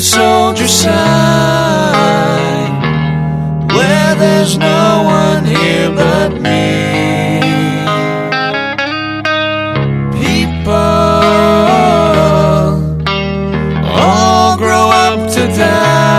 soldier's side, where there's no one here but me. People all grow up to die.